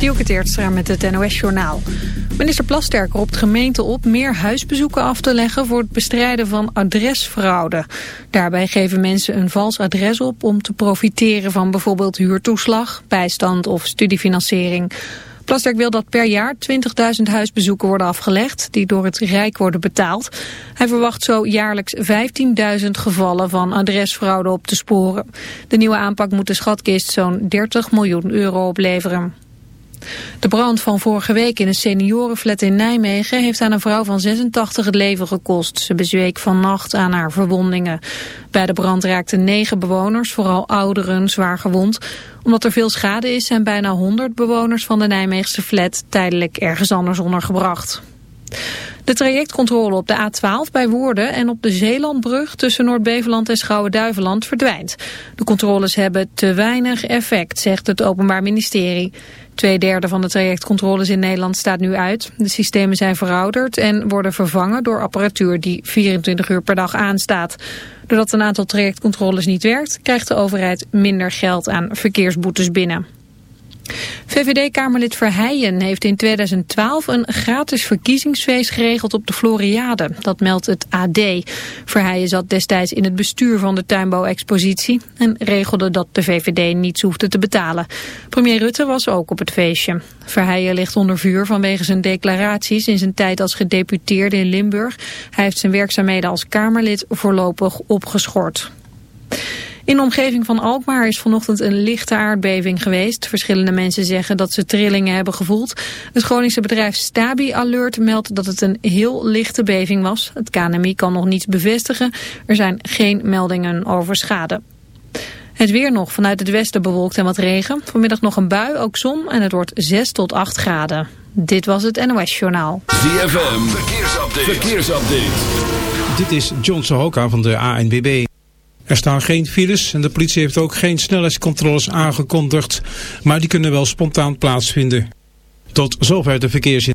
Dielke Teertstra met het NOS-journaal. Minister Plasterk roept gemeenten op meer huisbezoeken af te leggen voor het bestrijden van adresfraude. Daarbij geven mensen een vals adres op om te profiteren van bijvoorbeeld huurtoeslag, bijstand of studiefinanciering. Plasterk wil dat per jaar 20.000 huisbezoeken worden afgelegd, die door het Rijk worden betaald. Hij verwacht zo jaarlijks 15.000 gevallen van adresfraude op te sporen. De nieuwe aanpak moet de schatkist zo'n 30 miljoen euro opleveren. De brand van vorige week in een seniorenflat in Nijmegen heeft aan een vrouw van 86 het leven gekost. Ze bezweek vannacht aan haar verwondingen. Bij de brand raakten negen bewoners, vooral ouderen, zwaar gewond. Omdat er veel schade is zijn bijna 100 bewoners van de Nijmeegse flat tijdelijk ergens anders ondergebracht. De trajectcontrole op de A12 bij Woerden en op de Zeelandbrug tussen Noord-Beveland en Schouwen-Duiveland verdwijnt. De controles hebben te weinig effect, zegt het Openbaar Ministerie. Tweederde van de trajectcontroles in Nederland staat nu uit. De systemen zijn verouderd en worden vervangen door apparatuur die 24 uur per dag aanstaat. Doordat een aantal trajectcontroles niet werkt, krijgt de overheid minder geld aan verkeersboetes binnen. VVD-Kamerlid Verheijen heeft in 2012 een gratis verkiezingsfeest geregeld op de Floriade. Dat meldt het AD. Verheijen zat destijds in het bestuur van de tuinbouwexpositie en regelde dat de VVD niets hoefde te betalen. Premier Rutte was ook op het feestje. Verheijen ligt onder vuur vanwege zijn declaraties in zijn tijd als gedeputeerde in Limburg. Hij heeft zijn werkzaamheden als Kamerlid voorlopig opgeschort. In de omgeving van Alkmaar is vanochtend een lichte aardbeving geweest. Verschillende mensen zeggen dat ze trillingen hebben gevoeld. Het Groningse bedrijf Stabi Alert meldt dat het een heel lichte beving was. Het KNMI kan nog niets bevestigen. Er zijn geen meldingen over schade. Het weer nog vanuit het westen bewolkt en wat regen. Vanmiddag nog een bui, ook zon en het wordt 6 tot 8 graden. Dit was het NOS Journaal. ZFM, verkeersupdate. verkeersupdate. Dit is John Sohoka van de ANWB. Er staan geen files en de politie heeft ook geen snelheidscontroles aangekondigd, maar die kunnen wel spontaan plaatsvinden. Tot zover de verkeersin.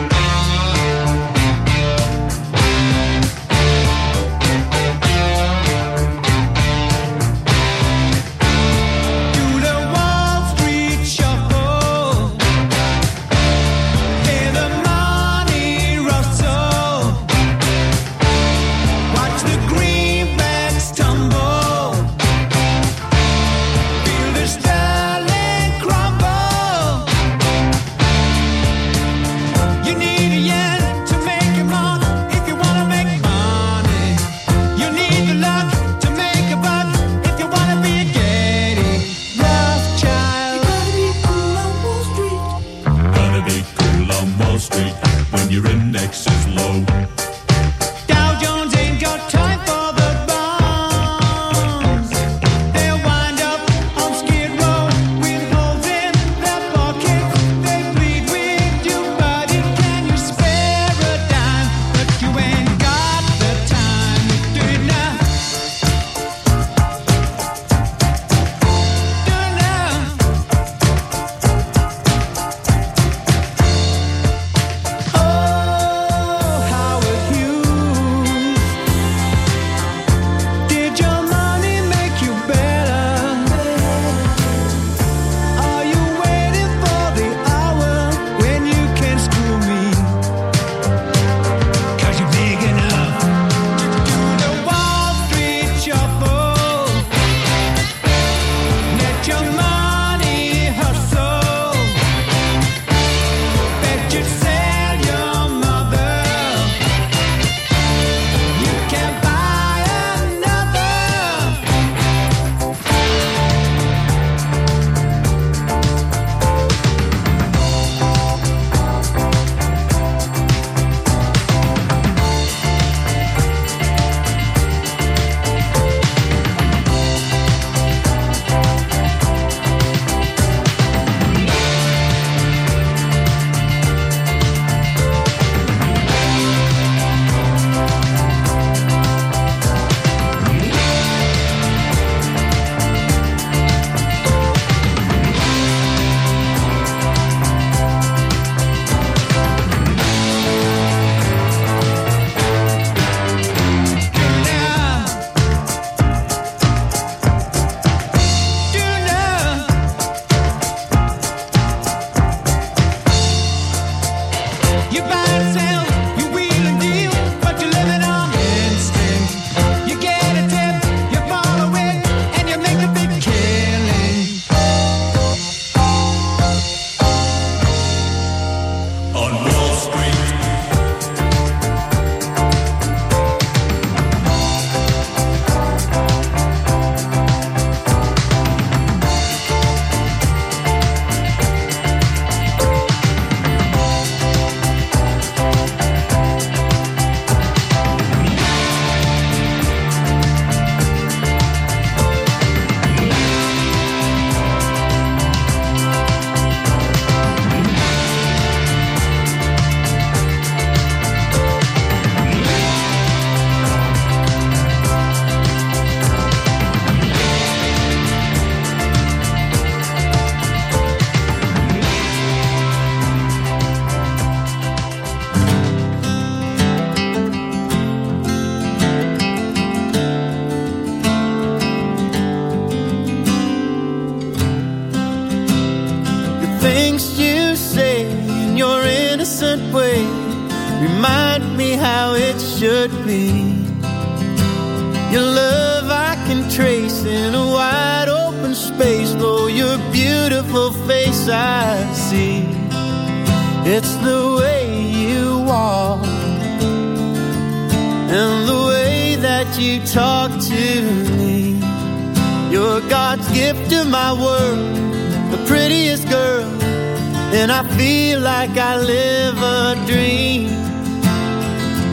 feel like I live a dream.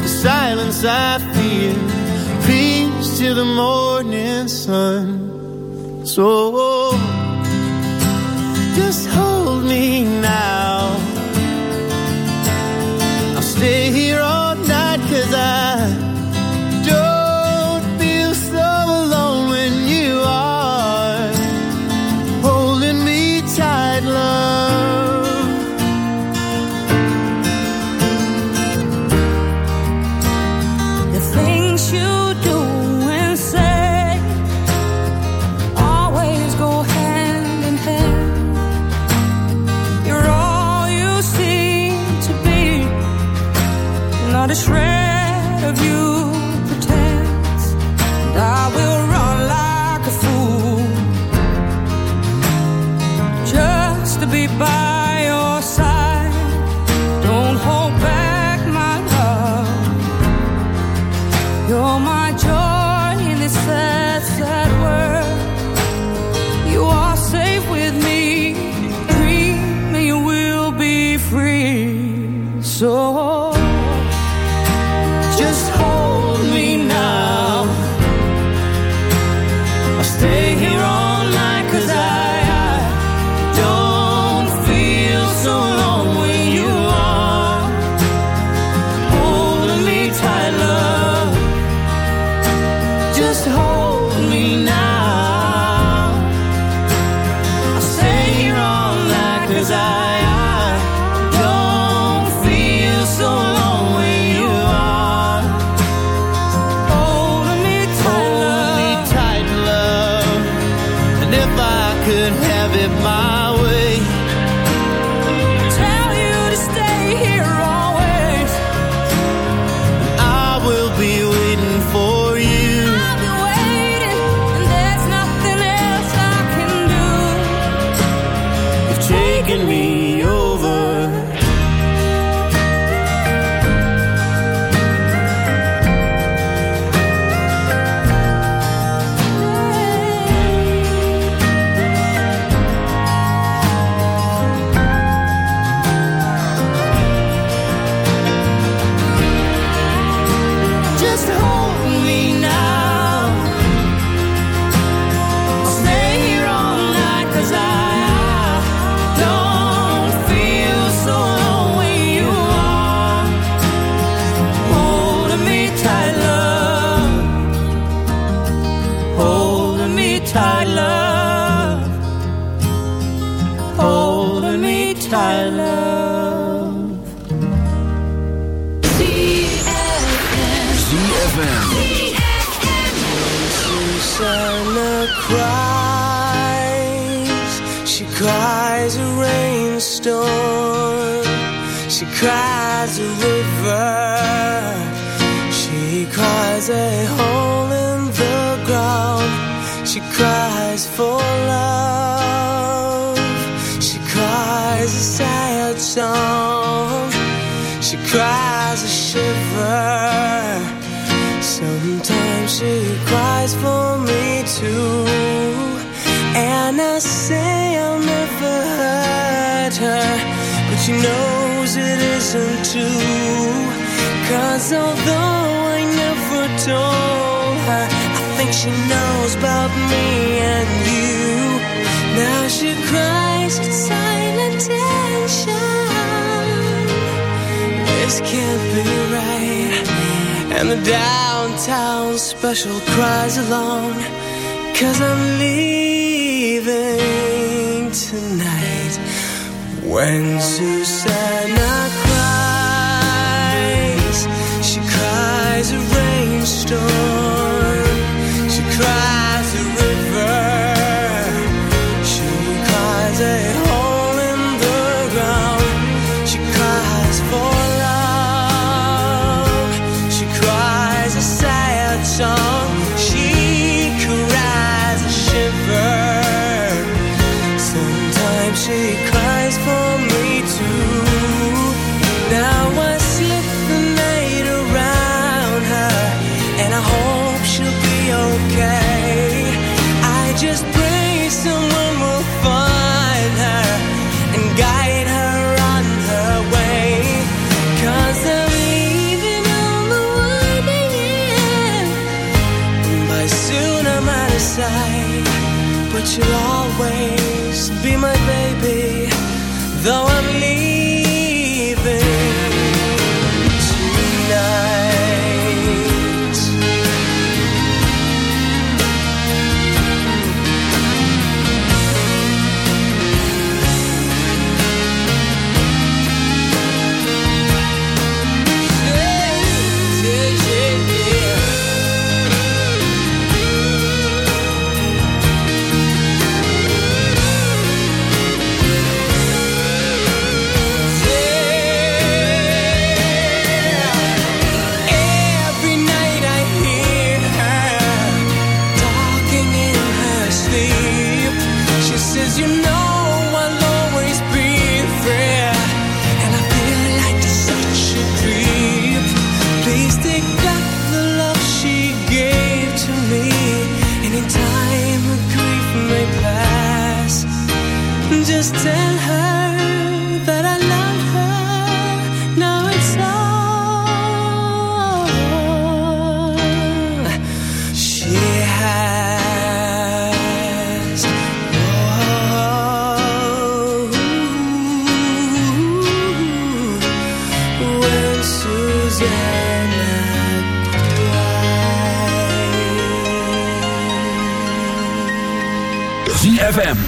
The silence I feel, peace to the morning sun. So. fresh downtown special cries along Cause I'm leaving tonight. When Suzanne Just tell her that I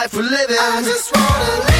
life we're living. I just wanna live.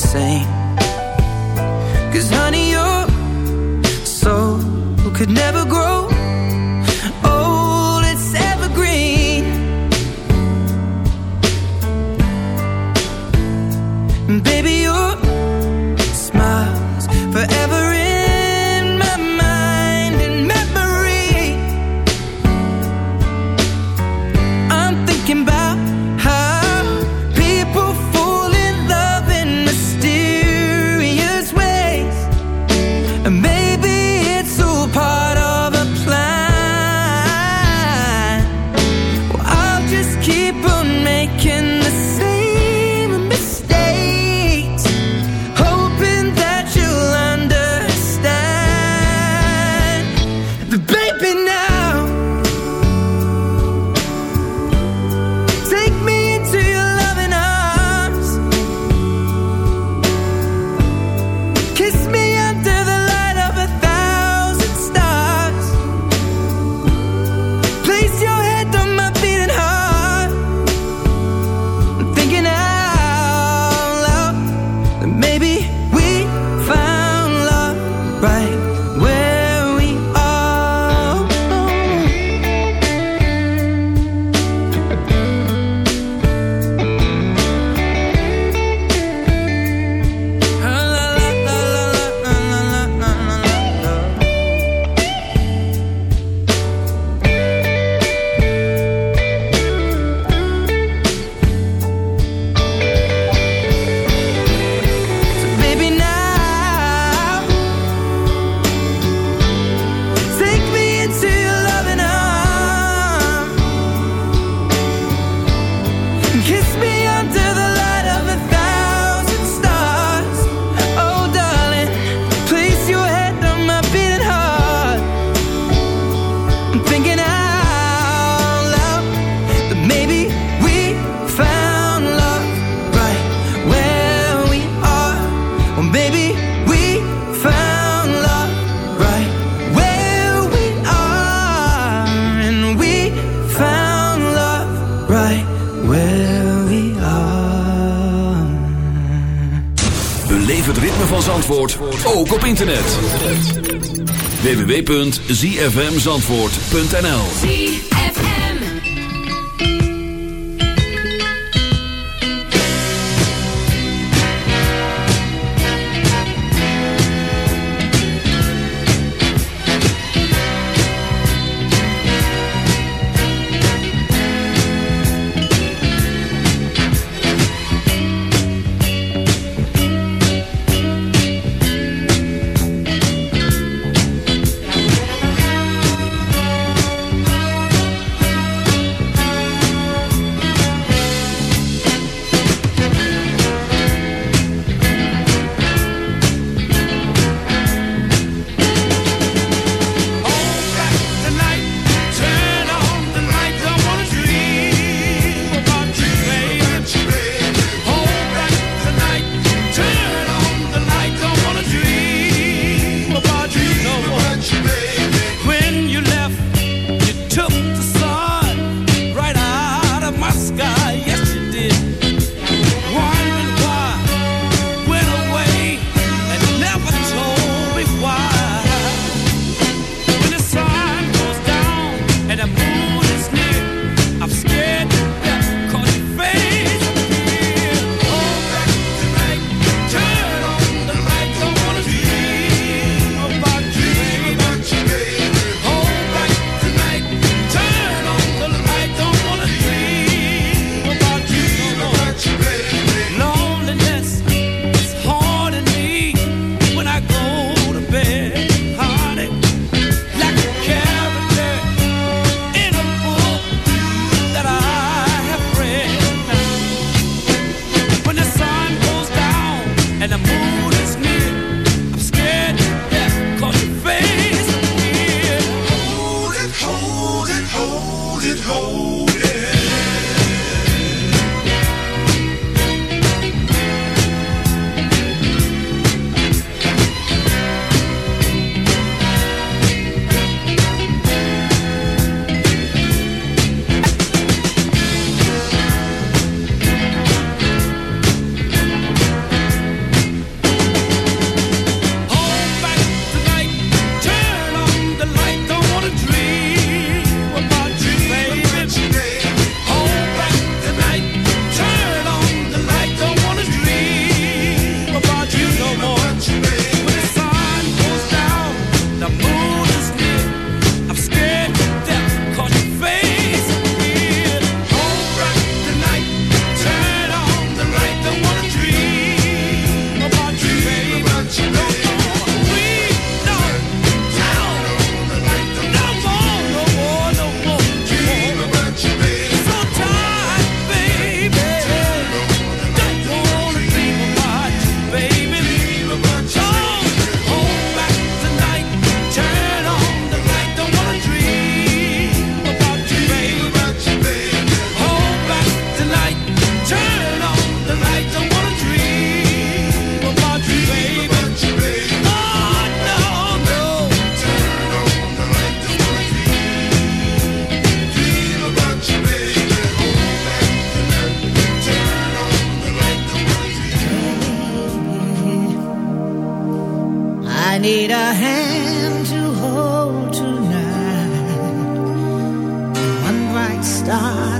same. right where we are. Beleef het ritme van Zandvoort ook op internet. www.zfmzandvoort.nl need a hand to hold tonight. One bright star.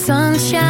sunshine.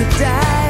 could die.